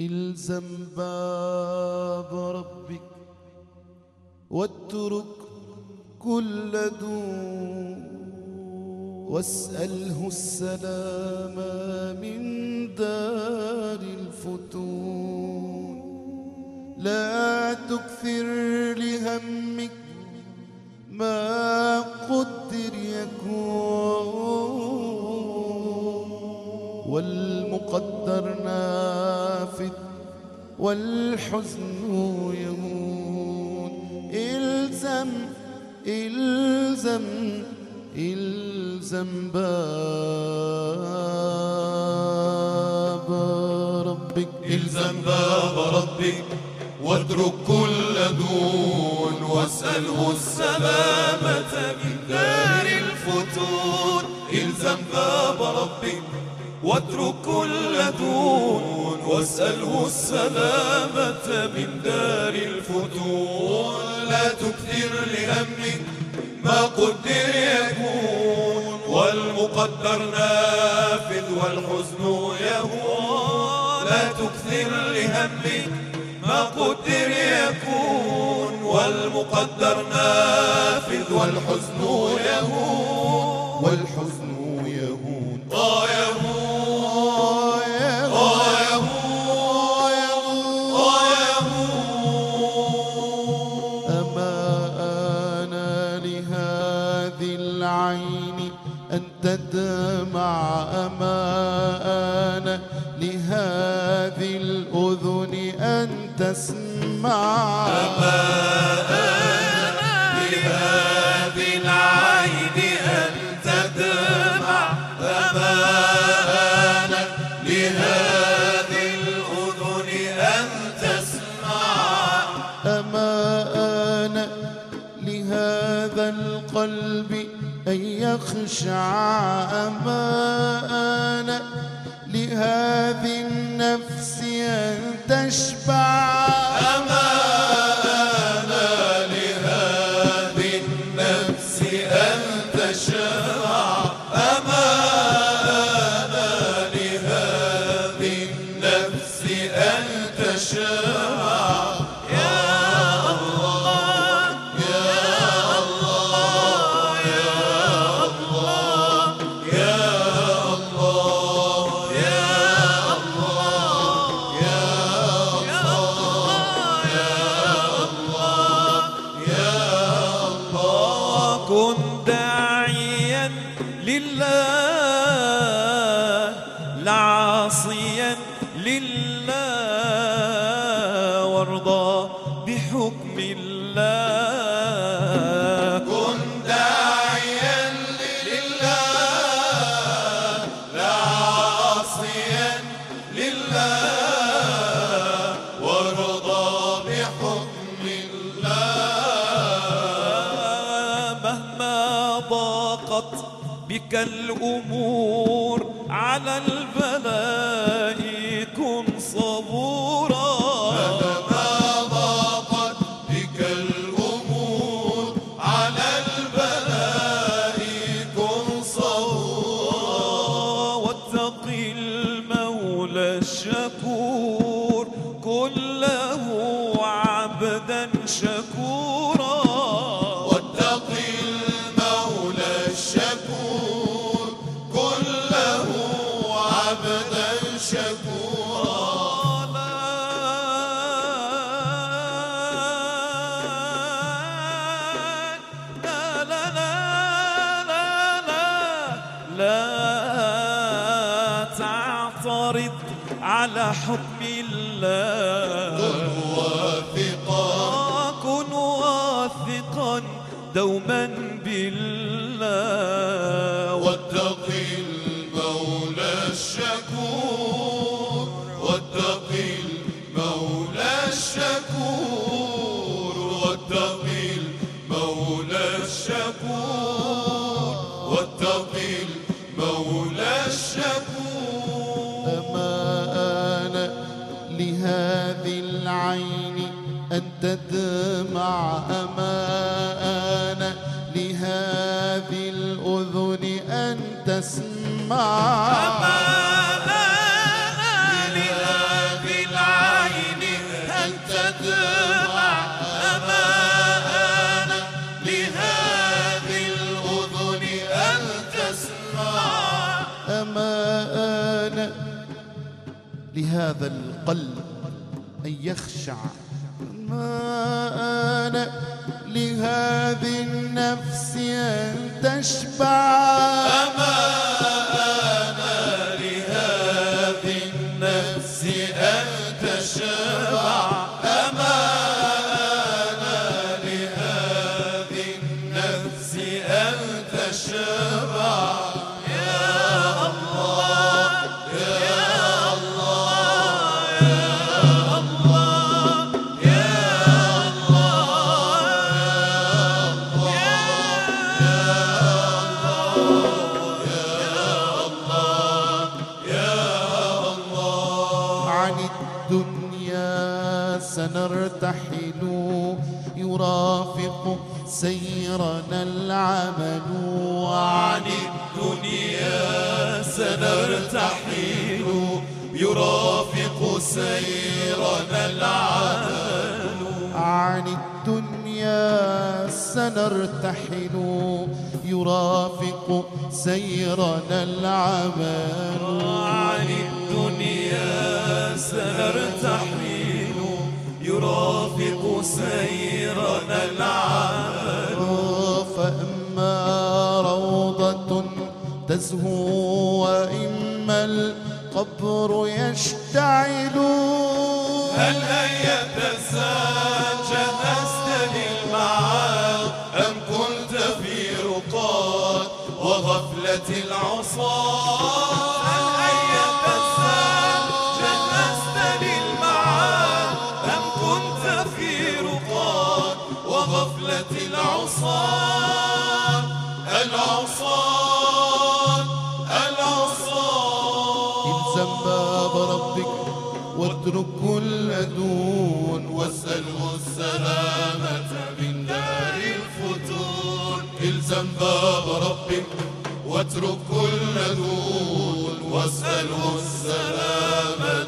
إلزم باب ربك واترك كل دون واسأله السلام من دار الفتون. لا تكثر لهمك ما قدر يكون. والمقدر نافذ والحزن يهون إلزم إلزم إلزم باب ربك. إلزم باب ربك واترك كل دون واسأله السلامة من واترك كل دون واسأله السلامة من دار الفتون. لا تكثر لهمك ما قدر يكون. والمقدر نافذ والحزن يهون. لا تكثر لهمك ما قدر يكون. والمقدر نافذ والحزن يهون. أما أنا لهذه الأذن أن تسمع. لهذه أن يخشع أما أنا لهذه النفس أن تشبع. أمانة كن داعيا لله. ضاقت بك الأمور على البلاء كن صبورا. ما ضاقت بك الأمور على البلاء كن صبورا. واتق المولى الشكور كله عبدا شكورا. تعترض على حكم الله. واثقا كن واثقا دوما بالله. عيني التدمع أما أنا لهذه الأذن أن تسمع. أما أنا لهذه العين أن تدمع أما أنا لهذه الأذن أن تسمع. أما أنا لهذا القلب. يخشع ما أنا لهذه النفس أن تشبع. لهذه النفس أن تشبع. أمانة لهذه النفس أن تشبع. عن الدنيا سنرتحل. يرافق سيرنا العمل عن الدنيا سنرتحل. يرافق سيرنا العمل عن الدنيا سنرتحل. يرافق سيرنا العمل سيرنا العمل. فأما روضة تزهو وإما القبر يشتعل. هل هيأت الزاد جهزت للمعاد أم كنت في رقاد وغفلة العصاة العصاة الزم باب ربك واترك كل دون واسأله السلامة من دار الفتون. الزم باب ربك واترك كل دون واسأله السلامة